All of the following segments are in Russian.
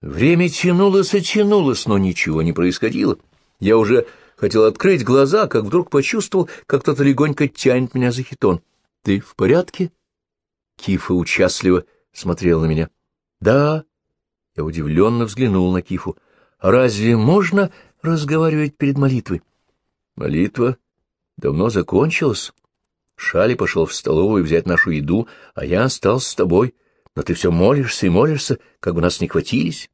Время тянулось и тянулось, но ничего не происходило. Я уже хотел открыть глаза, как вдруг почувствовал, как кто-то легонько тянет меня за хитон. — Ты в порядке? Кифа участливо смотрел на меня. — Да. Я удивленно взглянул на Кифу. — Разве можно разговаривать перед молитвой? — Молитва давно закончилась. Шали пошел в столовую взять нашу еду, а я остался с тобой. Но ты все молишься и молишься, как бы нас не хватились.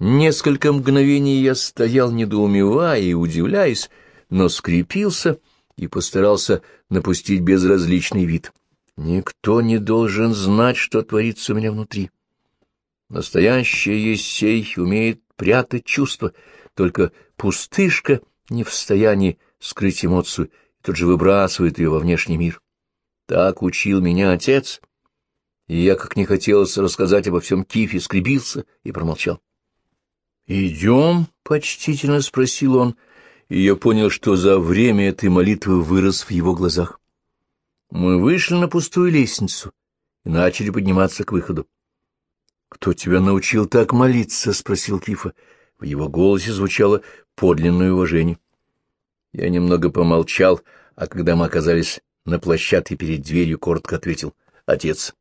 Несколько мгновений я стоял, недоумевая и удивляясь, но скрепился и постарался напустить безразличный вид. Никто не должен знать, что творится у меня внутри. Настоящий Есей умеет прятать чувства, только пустышка не в состоянии скрыть эмоцию и тут же выбрасывает ее во внешний мир. Так учил меня отец, и я, как не хотелось рассказать обо всем Кифе, скребился и промолчал. «Идем?» — почтительно спросил он, и я понял, что за время этой молитвы вырос в его глазах. Мы вышли на пустую лестницу и начали подниматься к выходу. «Кто тебя научил так молиться?» — спросил Кифа. В его голосе звучало подлинное уважение. Я немного помолчал, а когда мы оказались на площадке перед дверью, коротко ответил «Отец».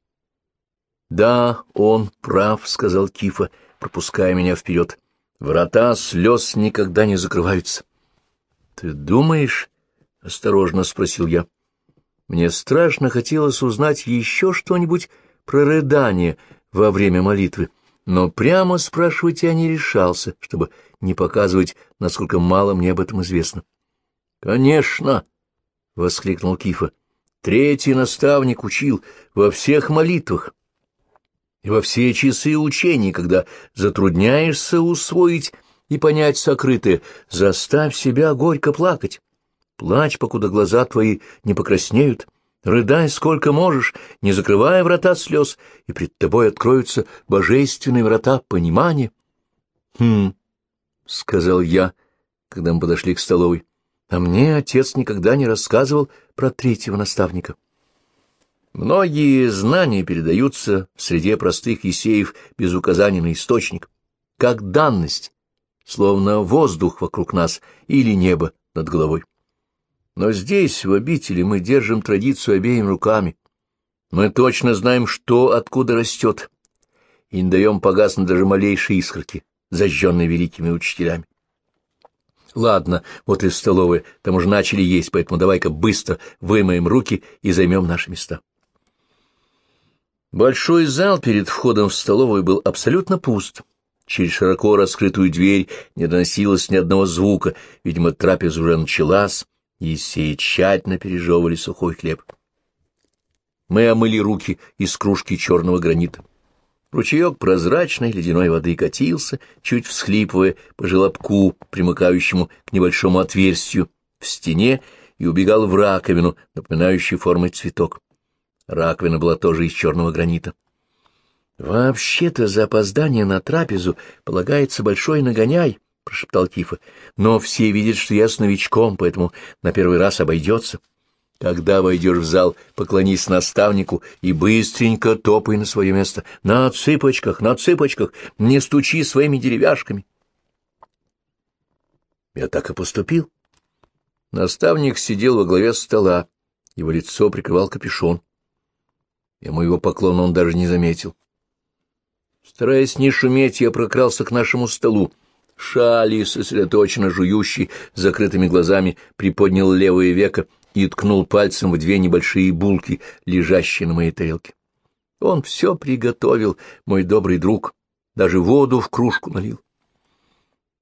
«Да, он прав», — сказал Кифа, пропуская меня вперед. Врата слез никогда не закрываются. — Ты думаешь? — осторожно спросил я. Мне страшно хотелось узнать еще что-нибудь про рыдание во время молитвы, но прямо спрашивать я не решался, чтобы не показывать, насколько мало мне об этом известно. — Конечно! — воскликнул Кифа. — Третий наставник учил во всех молитвах и во все часы учений, когда затрудняешься усвоить и понять сокрытое, заставь себя горько плакать. Плачь, покуда глаза твои не покраснеют, рыдай сколько можешь, не закрывая врата слез, и пред тобой откроются божественные врата понимания. — Хм, — сказал я, когда мы подошли к столовой, — а мне отец никогда не рассказывал про третьего наставника. — Многие знания передаются в среде простых есеев без указания на источник, как данность, словно воздух вокруг нас или небо над головой. Но здесь, в обители, мы держим традицию обеими руками. Мы точно знаем, что откуда растет, и не даем погаснуть даже малейшие искорки, зажженные великими учителями. Ладно, вот и столовая, там уже начали есть, поэтому давай-ка быстро вымоем руки и займем наши места. Большой зал перед входом в столовую был абсолютно пуст. Через широко раскрытую дверь не доносилось ни одного звука, видимо, трапеза уже началась, и все тщательно пережевывали сухой хлеб. Мы омыли руки из кружки черного гранита. Ручеек прозрачной ледяной воды катился, чуть всхлипывая по желобку, примыкающему к небольшому отверстию в стене, и убегал в раковину, напоминающую формой цветок. Раковина была тоже из черного гранита. «Вообще-то за опоздание на трапезу полагается большой нагоняй», — прошептал Кифа. «Но все видят, что я с новичком, поэтому на первый раз обойдется. Когда войдешь в зал, поклонись наставнику и быстренько топай на свое место. На цыпочках, на цыпочках, не стучи своими деревяшками». Я так и поступил. Наставник сидел во главе стола, его лицо прикрывал капюшон и моего поклона он даже не заметил. Стараясь не шуметь, я прокрался к нашему столу. Шали, сосредоточенно жующий, закрытыми глазами, приподнял левое веко и ткнул пальцем в две небольшие булки, лежащие на моей тарелке. Он все приготовил, мой добрый друг, даже воду в кружку налил.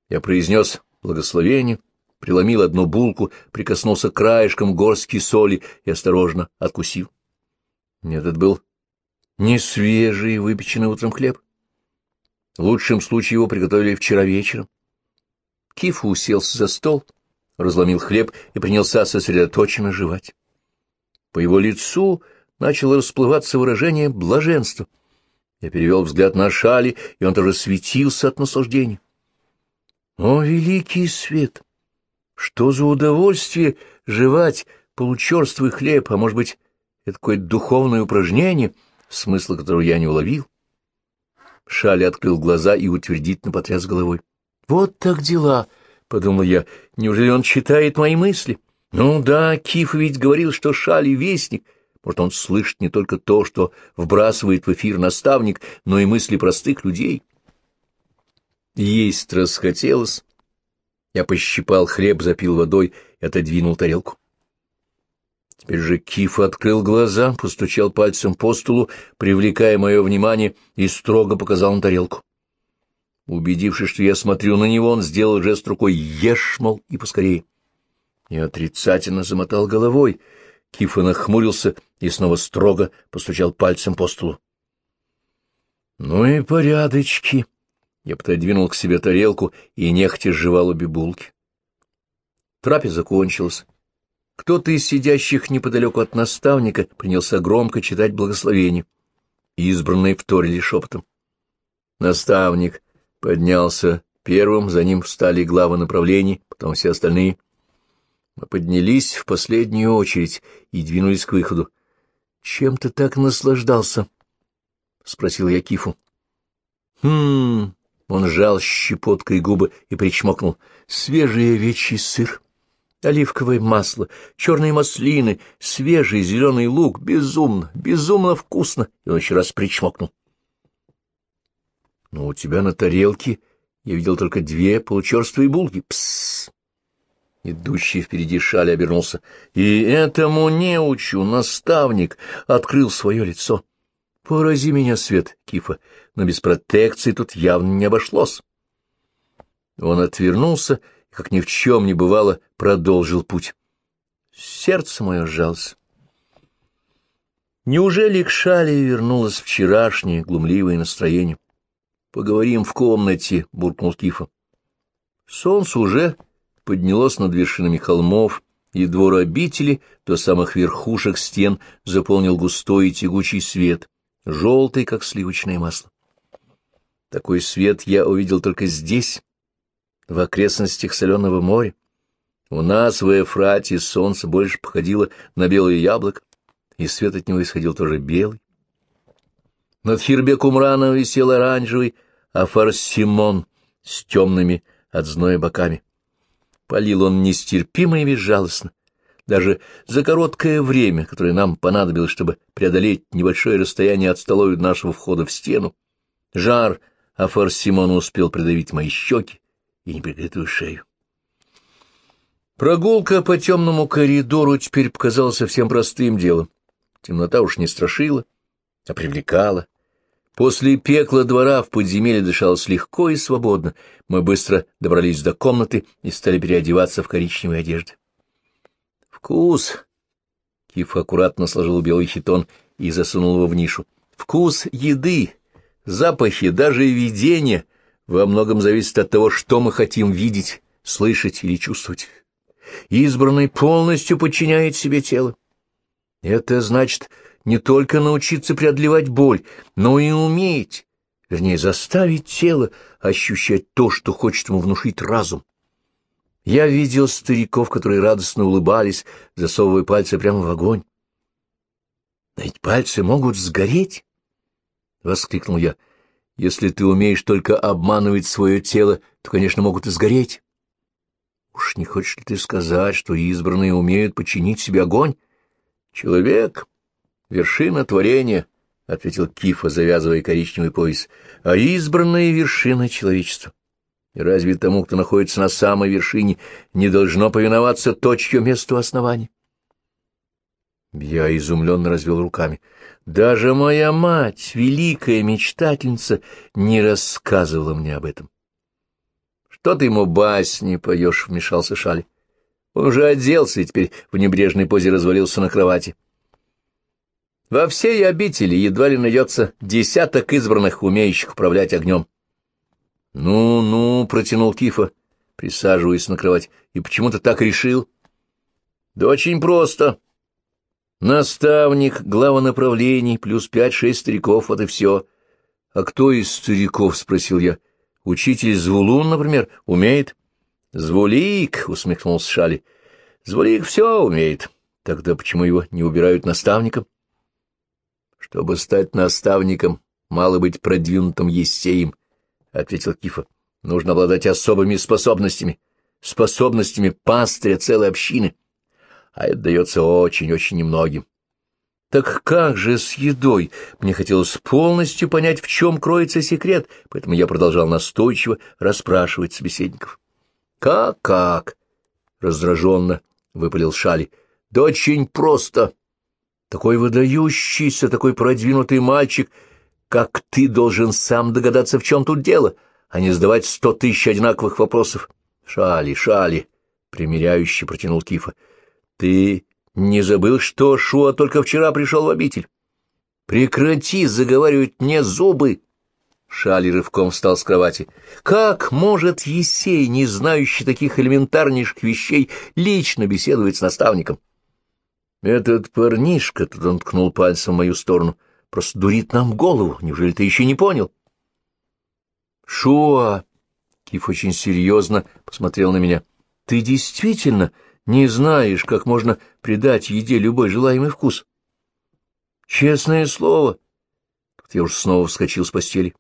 Я произнес благословение, преломил одну булку, прикоснулся краешком горстки соли и осторожно откусил. Нет, это был не свежий, выпеченный утром хлеб. В лучшем случае его приготовили вчера вечером. Кифу уселся за стол, разломил хлеб и принялся сосредоточенно жевать. По его лицу начало расплываться выражение блаженства. Я перевел взгляд на шали, и он тоже светился от наслаждения. О, великий свет! Что за удовольствие жевать получерствый хлеб, а может быть, это какое-то духовное упражнение, смысла которого я не уловил. Шали открыл глаза и утвердительно потряс головой. — Вот так дела, — подумал я. — Неужели он читает мои мысли? Ну да, Киф ведь говорил, что Шали — вестник. Может, он слышит не только то, что вбрасывает в эфир наставник, но и мысли простых людей. Есть расхотелось. Я пощипал хлеб, запил водой и отодвинул тарелку. Теперь же Киф открыл глаза, постучал пальцем по столу, привлекая мое внимание, и строго показал на тарелку. Убедившись, что я смотрю на него, он сделал жест рукой «Ешь, мол, и поскорее». Я отрицательно замотал головой. Кифа нахмурился и снова строго постучал пальцем по столу. «Ну и порядочки!» Я пододвинул к себе тарелку и нехотя сживал обе булки. Трапеза кончилась. Кто-то из сидящих неподалеку от наставника принялся громко читать благословение. Избранные вторили шепотом. Наставник поднялся первым, за ним встали главы направлений, потом все остальные. Мы поднялись в последнюю очередь и двинулись к выходу. — Чем ты так наслаждался? — спросил я Кифу. — Хм... — он сжал щепоткой губы и причмокнул. — Свежий овечий сыр. — оливковое масло, черные маслины, свежий зеленый лук. Безумно, безумно вкусно. И он еще раз причмокнул. — Но у тебя на тарелке я видел только две получерствые булки. Псс! Идущий впереди шали обернулся. И этому неучу наставник открыл свое лицо. Порази меня, Свет, Кифа, но без протекции тут явно не обошлось. Он отвернулся как ни в чем не бывало, продолжил путь. Сердце мое сжалось. Неужели к Шале вернулось вчерашнее глумливое настроение? — Поговорим в комнате, — буркнул Кифа. Солнце уже поднялось над вершинами холмов, и двор обители до самых верхушек стен заполнил густой и тягучий свет, желтый, как сливочное масло. Такой свет я увидел только здесь, в окрестностях соленого моря. У нас в Эфрате солнце больше походило на белое яблоко, и свет от него исходил тоже белый. Над Хирбекумраном висел оранжевый афарсимон с темными от зноя боками. Полил он нестерпимо и безжалостно. Даже за короткое время, которое нам понадобилось, чтобы преодолеть небольшое расстояние от столовой нашего входа в стену, жар Афарсимона успел придавить мои щеки, и неприкрытую шею. Прогулка по темному коридору теперь показалась совсем простым делом. Темнота уж не страшила, а привлекала. После пекла двора в подземелье дышалось легко и свободно. Мы быстро добрались до комнаты и стали переодеваться в коричневые одежды. «Вкус!» Киф аккуратно сложил белый хитон и засунул его в нишу. «Вкус еды, запахи, даже видения — во многом зависит от того, что мы хотим видеть, слышать или чувствовать. Избранный полностью подчиняет себе тело. Это значит не только научиться преодолевать боль, но и уметь, вернее, заставить тело ощущать то, что хочет ему внушить разум. Я видел стариков, которые радостно улыбались, засовывая пальцы прямо в огонь. — Но ведь пальцы могут сгореть! — воскликнул я. Если ты умеешь только обманывать свое тело, то, конечно, могут и сгореть. Уж не хочешь ли ты сказать, что избранные умеют подчинить себе огонь? Человек — вершина творения, — ответил Кифа, завязывая коричневый пояс, — а избранная — вершина человечества. И разве тому, кто находится на самой вершине, не должно повиноваться то, чье основания? Я изумленно развел руками. Даже моя мать, великая мечтательница, не рассказывала мне об этом. — Что ты ему басни поешь? — вмешался Шали. Он уже оделся и теперь в небрежной позе развалился на кровати. Во всей обители едва ли найдется десяток избранных, умеющих управлять огнем. «Ну, ну», — протянул Кифа, присаживаясь на кровать, — «и почему ты так решил?» «Да очень просто. Наставник, глава направлений, плюс пять-шесть стариков, вот и все. — А кто из стариков? — спросил я. — Учитель Звулун, например, умеет? — Звулик, — усмехнулся Шали. — Звулик все умеет. Тогда почему его не убирают наставником? — Чтобы стать наставником, мало быть продвинутым Ессеем, — ответил Кифа. — Нужно обладать особыми способностями, способностями пастыря целой общины. А это дается очень-очень немногим. Так как же с едой? Мне хотелось полностью понять, в чем кроется секрет, поэтому я продолжал настойчиво расспрашивать собеседников. «Как, как?» — раздраженно выпалил Шали. «Да очень просто. Такой выдающийся, такой продвинутый мальчик, как ты, должен сам догадаться, в чем тут дело, а не задавать сто тысяч одинаковых вопросов. Шали, Шали!» — примиряюще протянул Кифа. «Ты не забыл, что Шуа только вчера пришел в обитель? Прекрати заговаривать мне зубы!» Шали рывком встал с кровати. «Как может Есей, не знающий таких элементарнейших вещей, лично беседовать с наставником?» «Этот парнишка», — тут он ткнул пальцем в мою сторону, — «просто дурит нам голову. Неужели ты еще не понял?» «Шуа!» — Киф очень серьезно посмотрел на меня. «Ты действительно не знаешь, как можно придать еде любой желаемый вкус. Честное слово. Тут я уж снова вскочил с постели.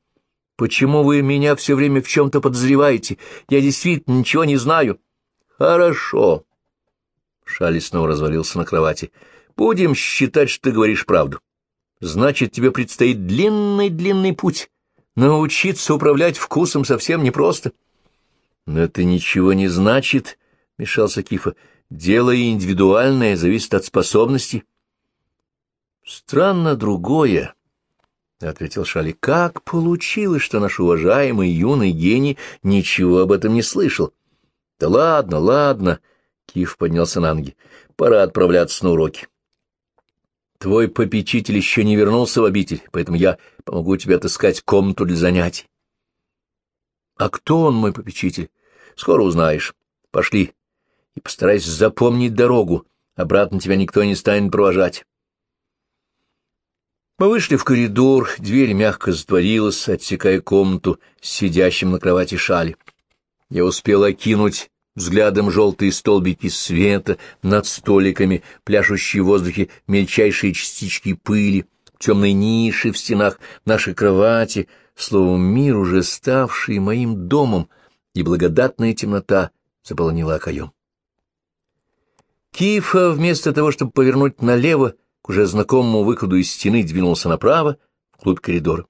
Почему вы меня все время в чем-то подозреваете? Я действительно ничего не знаю. Хорошо. Шали снова развалился на кровати. Будем считать, что ты говоришь правду. Значит, тебе предстоит длинный-длинный путь. Научиться управлять вкусом совсем непросто. Но это ничего не значит, — мешался Кифа. Дело индивидуальное, зависит от способностей. Странно другое, — ответил Шали. Как получилось, что наш уважаемый юный гений ничего об этом не слышал? Да ладно, ладно, — Киф поднялся на ноги. Пора отправляться на уроки. Твой попечитель еще не вернулся в обитель, поэтому я помогу тебе отыскать комнату для занятий. А кто он, мой попечитель? Скоро узнаешь. Пошли, и постарайся запомнить дорогу, обратно тебя никто не станет провожать. Мы вышли в коридор, дверь мягко затворилась, отсекая комнату с сидящим на кровати шали. Я успел окинуть взглядом желтые столбики света над столиками, пляшущие в воздухе мельчайшие частички пыли, темные ниши в стенах нашей кровати, словом, мир, уже ставший моим домом, и благодатная темнота заполонила окоем. Кифа, вместо того, чтобы повернуть налево, к уже знакомому выходу из стены двинулся направо, вглубь коридора.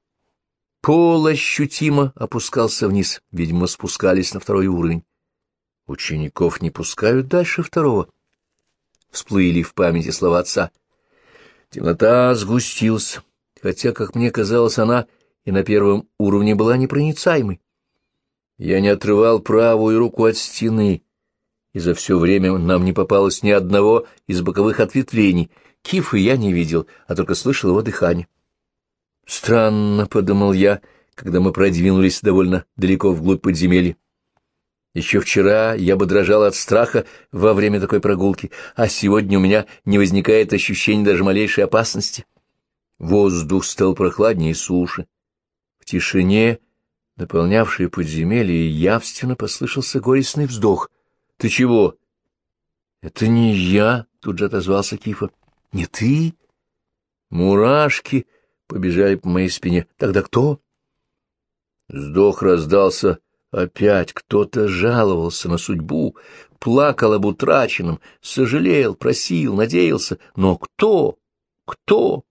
Пол ощутимо опускался вниз, видимо, спускались на второй уровень. Учеников не пускают дальше второго. Всплыли в памяти слова отца. Темнота сгустилась, хотя, как мне казалось, она и на первом уровне была непроницаемой. Я не отрывал правую руку от стены, и за все время нам не попалось ни одного из боковых ответвлений. Кифа я не видел, а только слышал его дыхание. «Странно», — подумал я, когда мы продвинулись довольно далеко вглубь подземелья. Еще вчера я бы дрожал от страха во время такой прогулки, а сегодня у меня не возникает ощущения даже малейшей опасности. Воздух стал прохладнее и суше. В тишине, наполнявшей подземелье, явственно послышался горестный вздох. — Ты чего? — Это не я, — тут же отозвался Кифа. — Не ты? Мурашки побежали по моей спине. Тогда кто? Вздох раздался опять. Кто-то жаловался на судьбу, плакал об утраченном, сожалел, просил, надеялся. Но кто? Кто?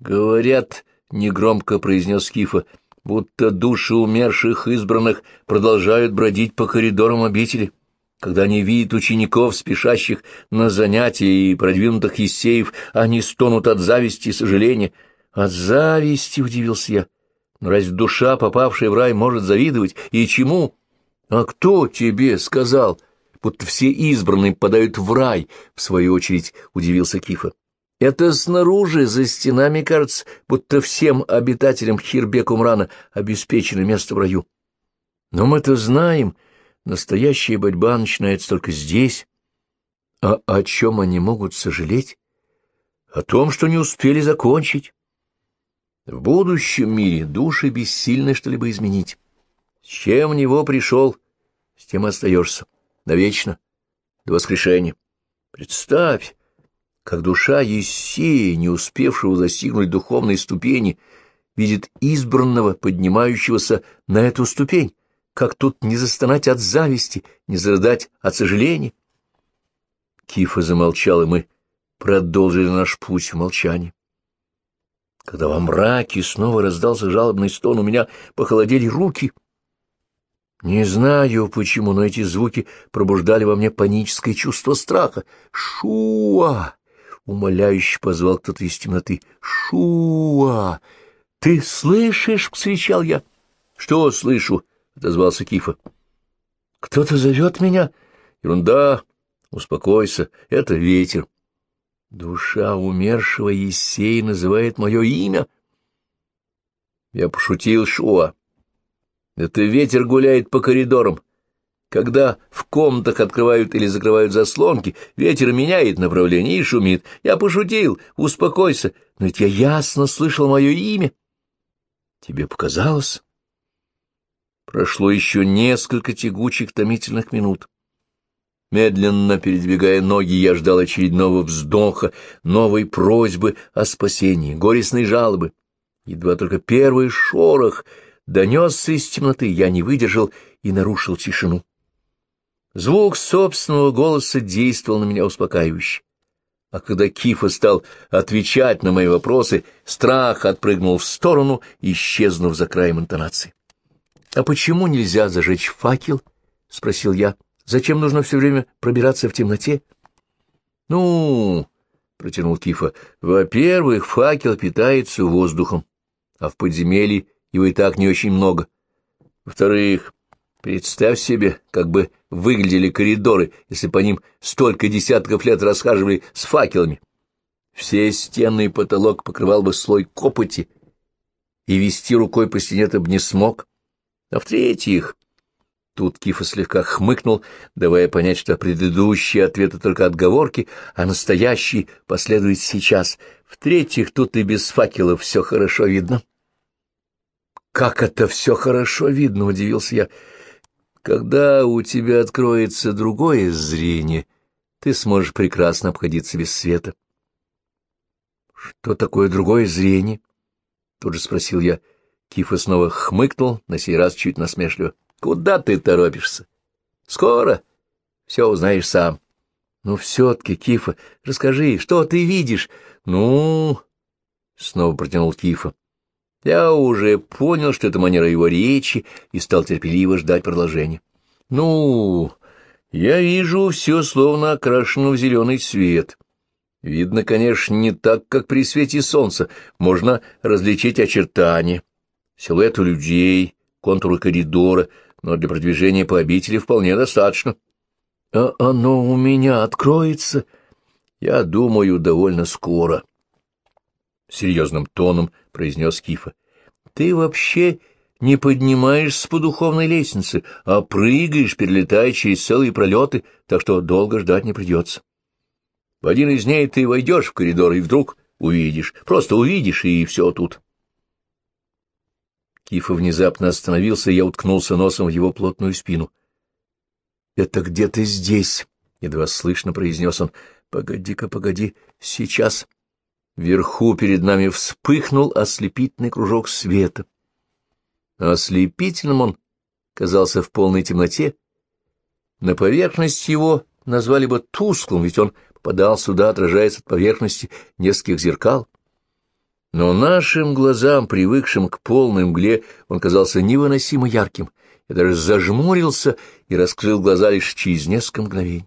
Говорят, — негромко произнес Кифа, — будто души умерших избранных продолжают бродить по коридорам обители когда они видят учеников, спешащих на занятия и продвинутых ессеев, они стонут от зависти и сожаления. От зависти, — удивился я. Но разве душа, попавшая в рай, может завидовать? И чему? А кто тебе сказал, будто все избранные попадают в рай? В свою очередь удивился Кифа. Это снаружи, за стенами, кажется, будто всем обитателям Хирбек-Умрана обеспечено место в раю. Но мы-то знаем, — Настоящая борьба начинается только здесь. А о чем они могут сожалеть? О том, что не успели закончить. В будущем мире души бессильны что-либо изменить. С чем в него пришел, с тем остаешься. Навечно, до воскрешения. Представь, как душа Ессея, не успевшего достигнуть духовной ступени, видит избранного, поднимающегося на эту ступень. Как тут не застонать от зависти, не зарыдать от сожаления? Кифа замолчал, и мы продолжили наш путь в молчании. Когда во мраке снова раздался жалобный стон, у меня похолодели руки. Не знаю почему, но эти звуки пробуждали во мне паническое чувство страха. «Шуа!» — умоляюще позвал кто-то из темноты. «Шуа! Ты слышишь?» — вскричал я. «Что слышу?» — отозвался Кифа. «Кто-то зовет меня?» «Ерунда! Успокойся, это ветер». Душа умершего Есея называет мое имя. Я пошутил Шуа. Это ветер гуляет по коридорам. Когда в комнатах открывают или закрывают заслонки, ветер меняет направление и шумит. Я пошутил, успокойся, но ведь я ясно слышал мое имя. Тебе показалось? Прошло еще несколько тягучих томительных минут. Медленно передвигая ноги, я ждал очередного вздоха, новой просьбы о спасении, горестной жалобы. Едва только первый шорох донесся из темноты, я не выдержал и нарушил тишину. Звук собственного голоса действовал на меня успокаивающе. А когда Кифа стал отвечать на мои вопросы, страх отпрыгнул в сторону, исчезнув за краем интонации. — А почему нельзя зажечь факел? — спросил я. — Зачем нужно все время пробираться в темноте? — Ну, — протянул Кифа, — во-первых, факел питается воздухом, а в подземелье его и так не очень много. Во-вторых, представь себе, как бы выглядели коридоры, если по ним столько десятков лет расхаживали с факелами. Все стены и потолок покрывал бы слой копоти, и вести рукой по стене ты бы не смог. А в-третьих, Тут Кифа слегка хмыкнул, давая понять, что предыдущие ответы только отговорки, а настоящий последует сейчас. В-третьих, тут и без факелов все хорошо видно. «Как это все хорошо видно?» — удивился я. «Когда у тебя откроется другое зрение, ты сможешь прекрасно обходиться без света». «Что такое другое зрение?» — тут же спросил я. Кифа снова хмыкнул, на сей раз чуть насмешливо. Куда ты торопишься? Скоро все узнаешь сам. Ну, все-таки, Кифа, расскажи, что ты видишь? Ну, снова протянул Кифа. Я уже понял, что это манера его речи, и стал терпеливо ждать продолжения. Ну, я вижу все словно окрашено в зеленый цвет. Видно, конечно, не так, как при свете солнца. Можно различить очертания, силуэты людей, контуры коридора, но для продвижения по обители вполне достаточно. — А оно у меня откроется? — Я думаю, довольно скоро. Серьезным тоном произнес Кифа. — Ты вообще не поднимаешься по духовной лестнице, а прыгаешь, перелетая через целые пролеты, так что долго ждать не придется. В один из дней ты войдешь в коридор и вдруг увидишь, просто увидишь, и все тут. — Кифа внезапно остановился, и я уткнулся носом в его плотную спину. — Это где-то здесь, — едва слышно произнес он. — Погоди-ка, погоди, сейчас. Вверху перед нами вспыхнул ослепительный кружок света. Ослепительным он казался в полной темноте. На поверхность его назвали бы тусклым, ведь он попадал сюда, отражаясь от поверхности нескольких зеркал. Но нашим глазам, привыкшим к полной мгле, он казался невыносимо ярким. Я даже зажмурился и раскрыл глаза лишь через несколько мгновений.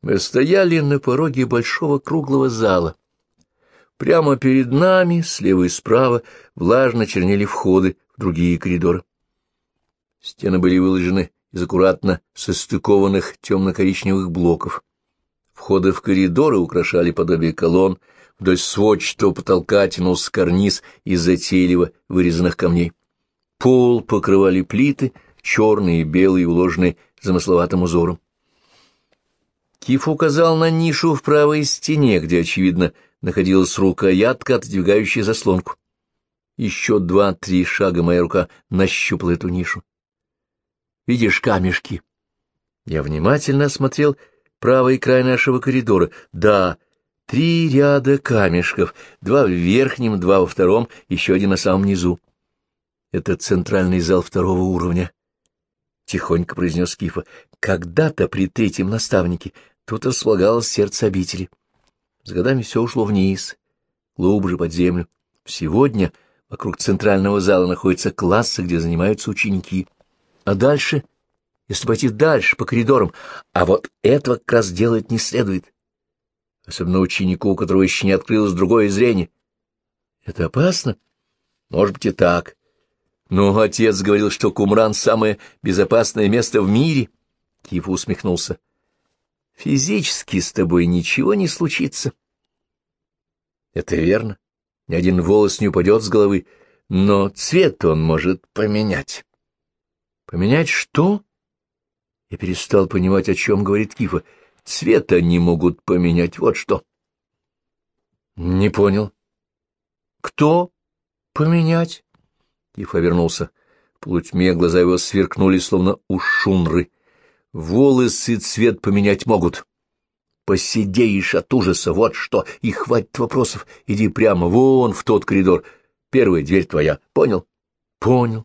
Мы стояли на пороге большого круглого зала. Прямо перед нами, слева и справа, влажно чернели входы в другие коридоры. Стены были выложены из аккуратно состыкованных темно-коричневых блоков. Входы в коридоры украшали подобие колонн, Вдоль сводчатого потолка тянулся карниз из затейливо вырезанных камней. Пол покрывали плиты, черные и белые, уложенные замысловатым узором. Киф указал на нишу в правой стене, где, очевидно, находилась рукоятка, отодвигающая заслонку. Еще два-три шага моя рука нащупала эту нишу. «Видишь камешки?» Я внимательно осмотрел правый край нашего коридора. Да, Три ряда камешков, два в верхнем, два во втором, еще один на самом низу. Это центральный зал второго уровня. Тихонько произнес Кифа. Когда-то при третьем наставнике тут располагалось сердце обители. С годами все ушло вниз, глубже под землю. Сегодня вокруг центрального зала находятся классы, где занимаются ученики. А дальше, если пойти дальше по коридорам, а вот этого как раз делать не следует. Особенно ученику, у которого еще не открылось другое зрение. Это опасно? Может быть и так. Но отец говорил, что Кумран — самое безопасное место в мире. Кифа усмехнулся. Физически с тобой ничего не случится. Это верно. Ни один волос не упадет с головы, но цвет он может поменять. Поменять что? Я перестал понимать, о чем говорит Кифа. Цвет они могут поменять, вот что. Не понял. Кто поменять? Кифа вернулся. В полутьме глаза его сверкнули, словно у шунры. Волосы цвет поменять могут. Посидеешь от ужаса, вот что, и хватит вопросов. Иди прямо вон в тот коридор. Первая дверь твоя, понял? Понял.